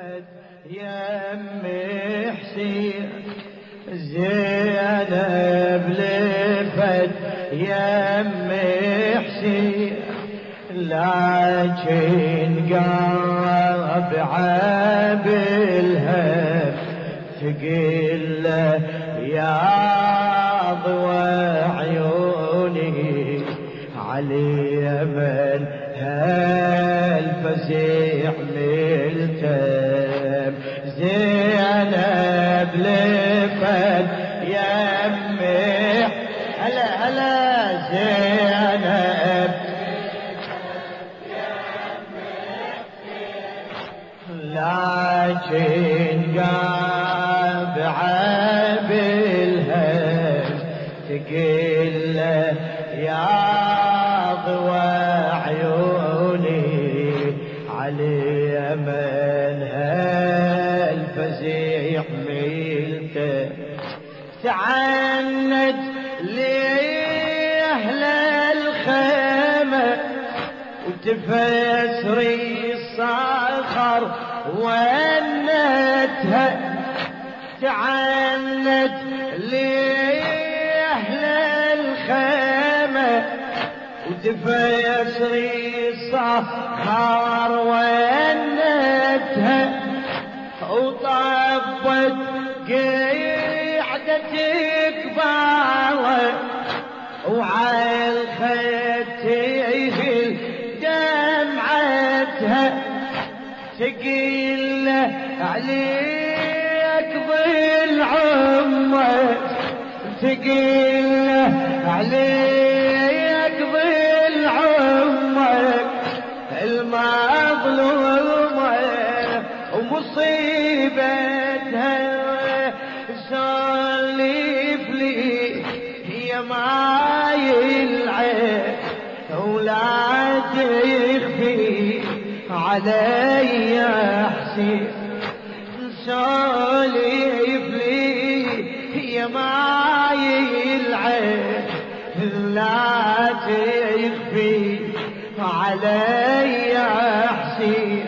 لفت يم حسين زينب لفت يم حسين لكن قلب عبلها تقل يا ضوى عيوني علي من هالفزيع علي من هالفزيع ميلته تعند لأهل الخيمة وتفسري الصخر ونتها تعند لأهل الخيمة وتفسري الصخر عليك ظل عمرك تقيل عليك ظل عمرك المظلومة ومصيبتها سولف لي هي ماي العين ولا تخفي علي حسين سولف لي هي ماي العين لا تخفي. علي حسين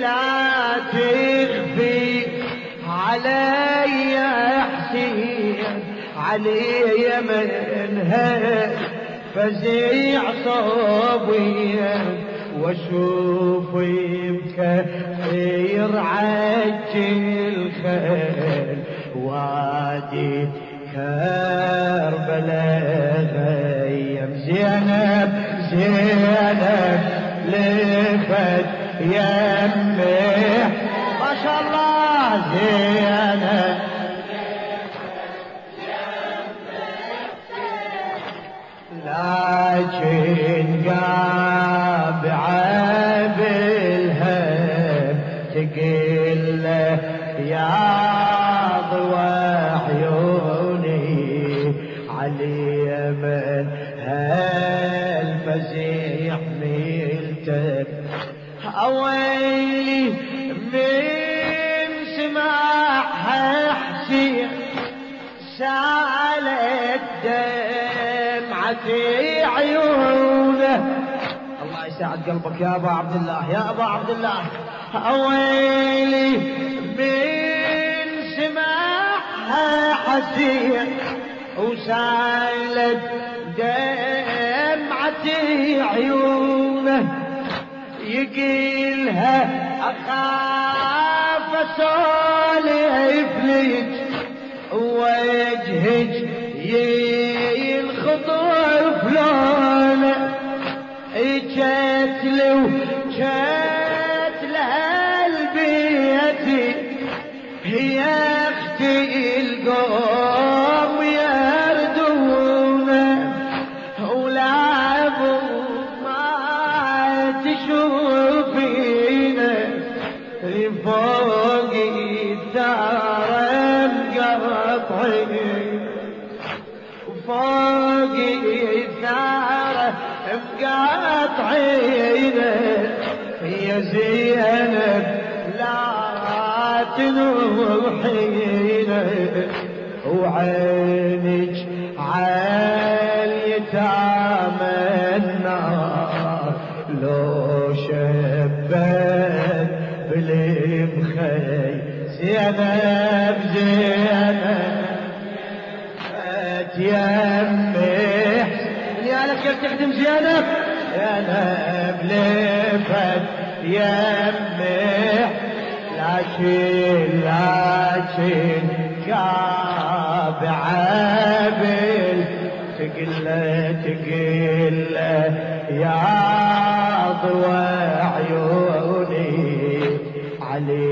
لا تخفي. علي حسين علي منها فزيع صوبيا واشوف بكثير عجل خيل وادي كربلاء غيم زينب زينب لفت يمي ما شاء الله. زينب. لكن اويلي من سماعها حسين سالت دمعتي عيونه. الله يساعد قلبك يا أبا عبد الله يا أبا عبد الله. أويلي من سماعها حسين وسالت دمعتي عيونه. يقيلها. أخاف أسولف لك وجهك ينخطف لونه. جت لو فوق الدار مقطعين فوق الدار مقاطعين يا زينب لا تنوحين وعينك بخي زينب زينب يمي يا لك يا تخدم زينب زينب لفت يمي لكن لكن كاب عبل. تقله تقله يا ضوى عيوني علي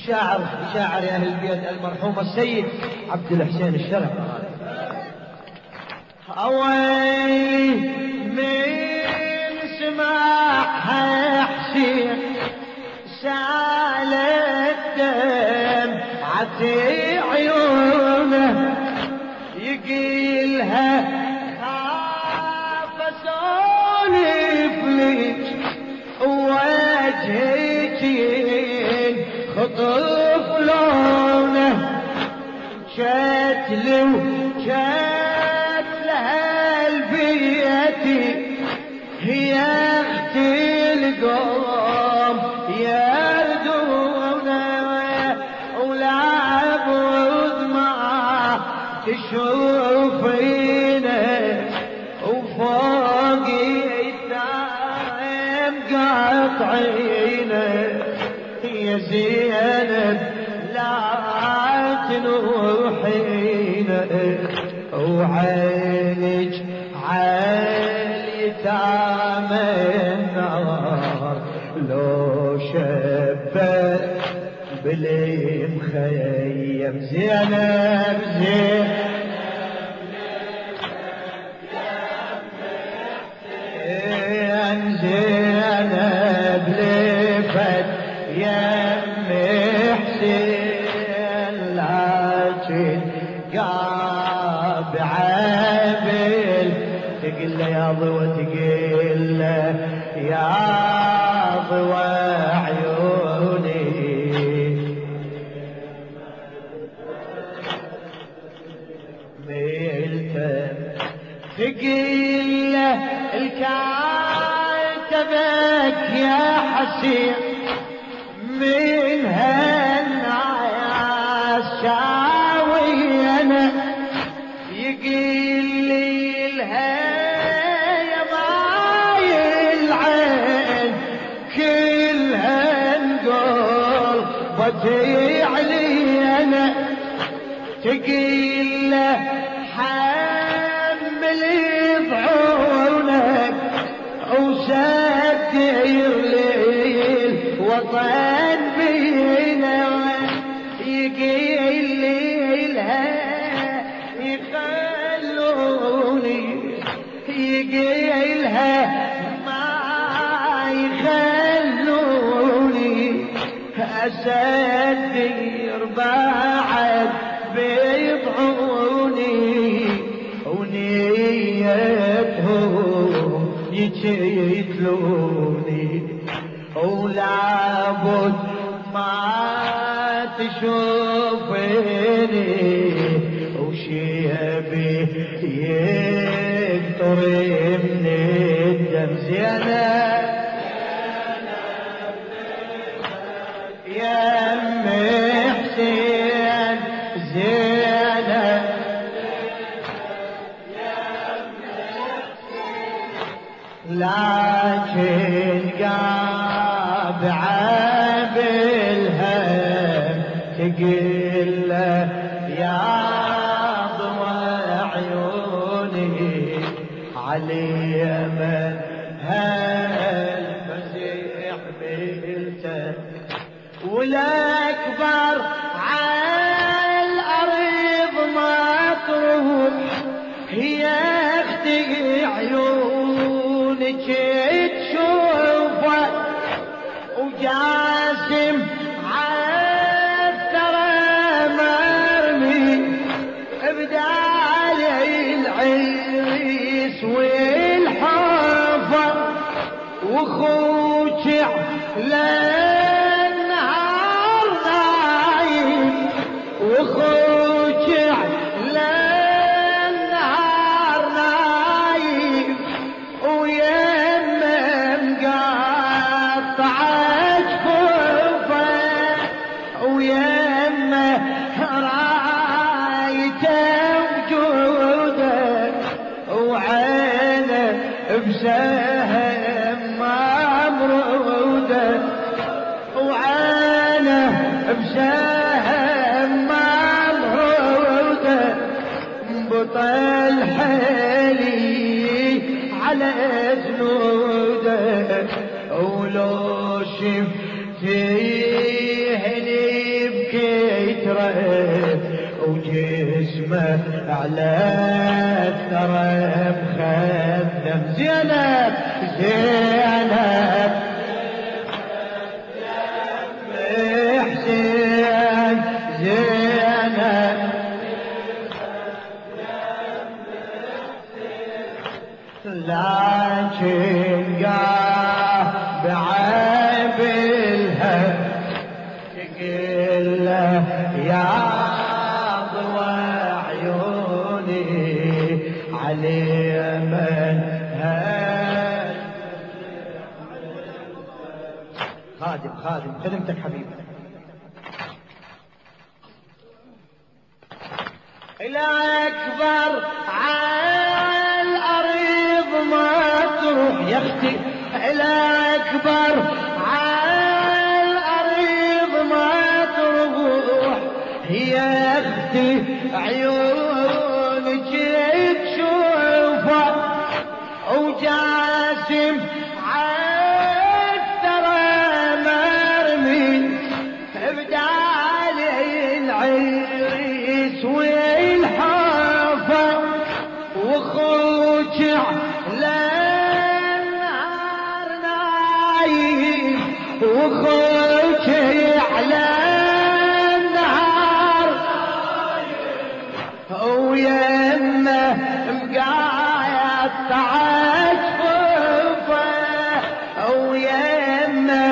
للشاعر شاعر أهل البيت المرحوم السيد عبد الحسين الشرع اوي من سمعها حسين سال الدم عتي قاطعينه يا زينب لا تنوحينا وعينك عالي تام النار لو شبت بلي مخيم زينب زينب. الكاتبك يا حسين. ليل وطن بينا يقيل ليلها يخلوني يقيلها ما يخلوني. أسدير بعد بيضعوني ونيتهم يتلوني. ولابد ما تشوفني وشيبي يكتر من الدم زينب. قاب وجاسم ولو شفتيه بكيت رأيت وجسمه على الثرى مخدم. زينب زينب! له يا ضوى عيوني علي من خادم خادم خدمتك حبيبي. الأكبر على الأرض ما تروح يا أختي. الأكبر على أختي عيونك تشوفه وجاسم عالثرى مرمي. بدالي العريس والحافة وخوك على النهار نايم. وخوك ويمه مقايد تعجفه ويمه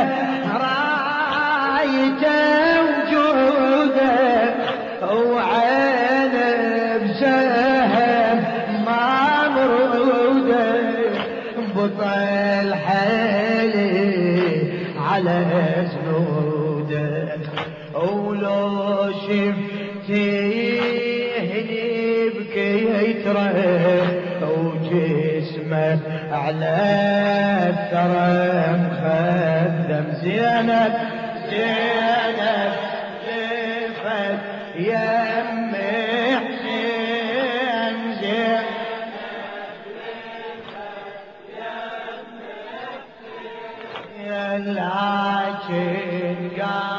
رايته وجوده وعينه بسهم ما مروده. بطل حيلي على زنوده. ولو شفتيه بكيت وجسمه على الثرى مخدم. زينب زينب لفت يم حسين زينب. لكن قاب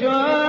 تشوفينا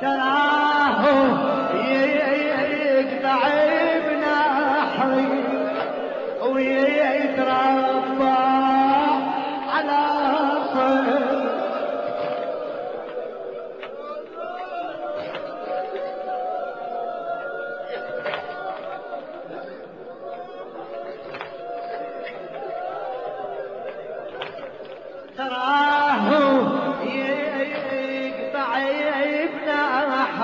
चला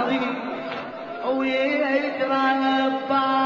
بنحري ويتربى